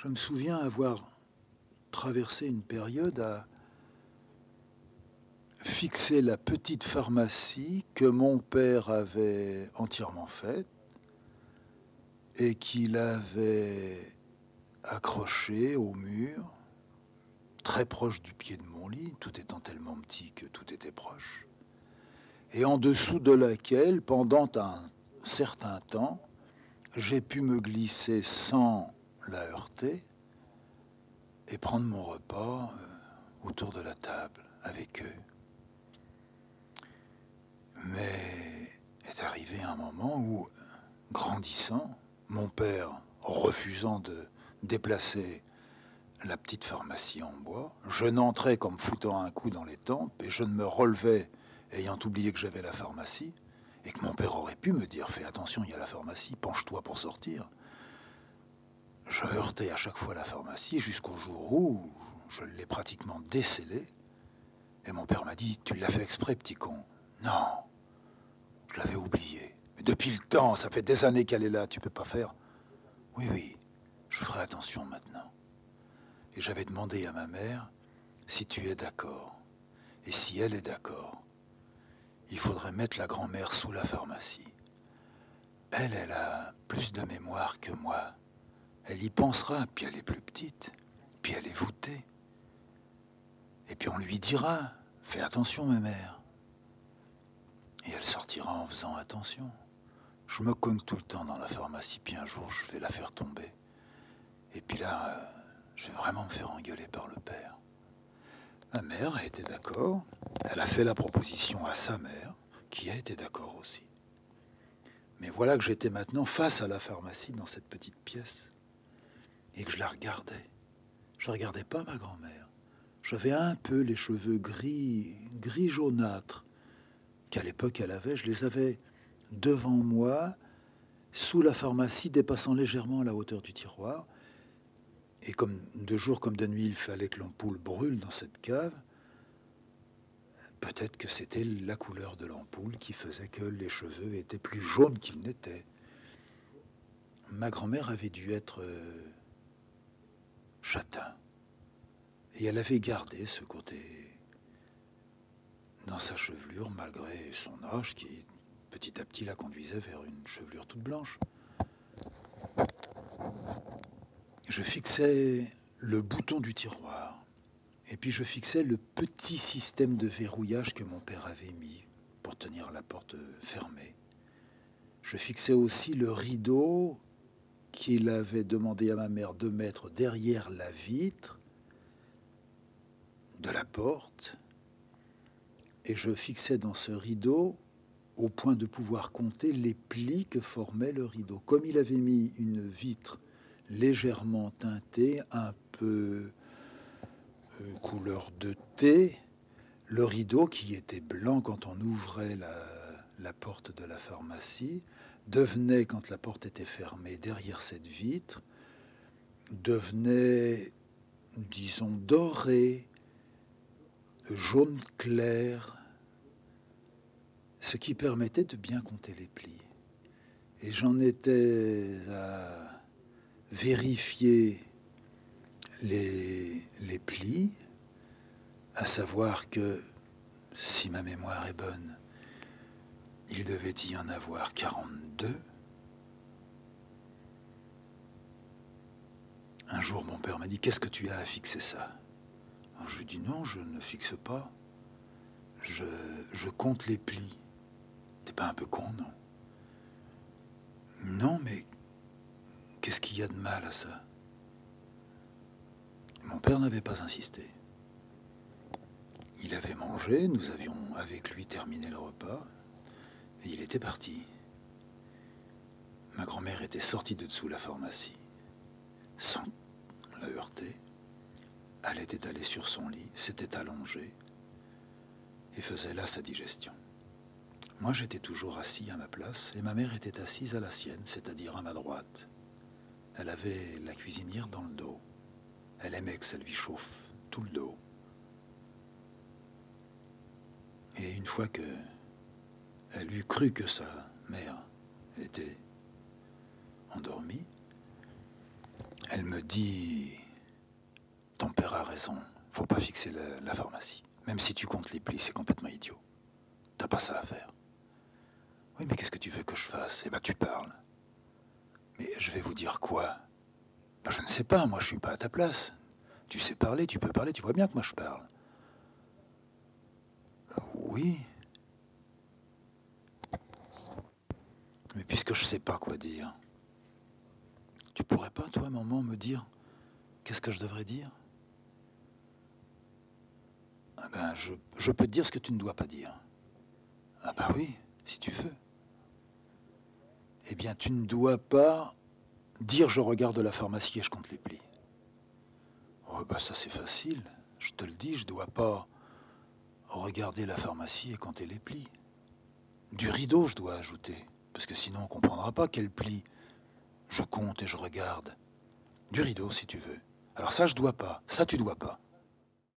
Je me souviens avoir traversé une période à fixer la petite pharmacie que mon père avait entièrement faite et qu'il avait accrochée au mur, très proche du pied de mon lit, tout étant tellement petit que tout était proche, et en dessous de laquelle, pendant un certain temps, j'ai pu me glisser sans la heurter et prendre mon repas euh, autour de la table avec eux. Mais est arrivé un moment où, grandissant, mon père, refusant de déplacer la petite pharmacie en bois, je n'entrais qu'en foutant un coup dans les tempes et je ne me relevais, ayant oublié que j'avais la pharmacie, et que mon père aurait pu me dire Fais attention, il y a la pharmacie, penche-toi pour sortir. Je heurtais à chaque fois la pharmacie jusqu'au jour où je l'ai pratiquement décelée. Et mon père m'a dit Tu l'as fait exprès, petit con. Non, je l'avais oublié. Mais depuis le temps, ça fait des années qu'elle est là, tu peux pas faire. Oui, oui, je ferai attention maintenant. Et j'avais demandé à ma mère si tu es d'accord. Et si elle est d'accord, il faudrait mettre la grand-mère sous la pharmacie. Elle, elle a plus de mémoire que moi. Elle y pensera, puis elle est plus petite, puis elle est voûtée. Et puis on lui dira, fais attention ma mère. Et elle sortira en faisant attention. Je me cogne tout le temps dans la pharmacie, puis un jour je vais la faire tomber. Et puis là, euh, je vais vraiment me faire engueuler par le père. Ma mère a été d'accord. Elle a fait la proposition à sa mère, qui a été d'accord aussi. Mais voilà que j'étais maintenant face à la pharmacie dans cette petite pièce et que je la regardais. Je ne regardais pas ma grand-mère. J'avais un peu les cheveux gris, gris jaunâtres qu'à l'époque elle avait. Je les avais devant moi, sous la pharmacie, dépassant légèrement la hauteur du tiroir. Et comme de jour comme de nuit, il fallait que l'ampoule brûle dans cette cave, peut-être que c'était la couleur de l'ampoule qui faisait que les cheveux étaient plus jaunes qu'ils n'étaient. Ma grand-mère avait dû être euh, châtain. Et elle avait gardé ce côté dans sa chevelure, malgré son âge qui, petit à petit, la conduisait vers une chevelure toute blanche je fixais le bouton du tiroir et puis je fixais le petit système de verrouillage que mon père avait mis pour tenir la porte fermée. Je fixais aussi le rideau qu'il avait demandé à ma mère de mettre derrière la vitre de la porte. Et je fixais dans ce rideau au point de pouvoir compter les plis que formait le rideau. Comme il avait mis une vitre légèrement teinté, un peu euh, couleur de thé. Le rideau, qui était blanc quand on ouvrait la, la porte de la pharmacie, devenait, quand la porte était fermée derrière cette vitre, devenait, disons, doré, jaune clair, ce qui permettait de bien compter les plis. Et j'en étais à vérifier les, les plis, à savoir que, si ma mémoire est bonne, il devait y en avoir 42. Un jour, mon père m'a dit, qu'est-ce que tu as à fixer ça? Je lui ai dit, non, je ne fixe pas. Je, je compte les plis. T'es pas un peu con, non? Non, mais Qu'est-ce qu'il y a de mal à ça? Mon père n'avait pas insisté. Il avait mangé, nous avions avec lui terminé le repas, il était parti. Ma grand-mère était sortie de dessous la pharmacie, sans la heurter. Elle était allée sur son lit, s'était allongée, et faisait là sa digestion. Moi, j'étais toujours assis à ma place, et ma mère était assise à la sienne, c'est-à-dire à ma droite. Elle avait la cuisinière dans le dos. Elle aimait que ça lui chauffe tout le dos. Et une fois que elle eut cru que sa mère était endormie, elle me dit Ton père a raison, faut pas fixer la, la pharmacie. Même si tu comptes les plis, c'est complètement idiot. T'as pas ça à faire. Oui, mais qu'est-ce que tu veux que je fasse? Eh ben, tu parles. Mais je vais vous dire quoi? Ben, Je ne sais pas, moi je suis pas à ta place. Tu sais parler, tu peux parler, tu vois bien que moi je parle. Euh, Oui. Mais puisque je sais pas quoi dire, tu pourrais pas, toi, maman, me dire qu'est-ce que je devrais dire? Ah ben, je, je peux te dire ce que tu ne dois pas dire. Ah ben oui, si tu veux. Eh bien, tu ne dois pas dire je regarde la pharmacie et je compte les plis. Oh bah ça c'est facile. Je te le dis, je dois pas regarder la pharmacie et compter les plis. Du rideau, je dois ajouter, parce que sinon on comprendra pas quel pli je compte et je regarde. Du rideau, si tu veux. Alors ça, je dois pas. Ça, tu dois pas.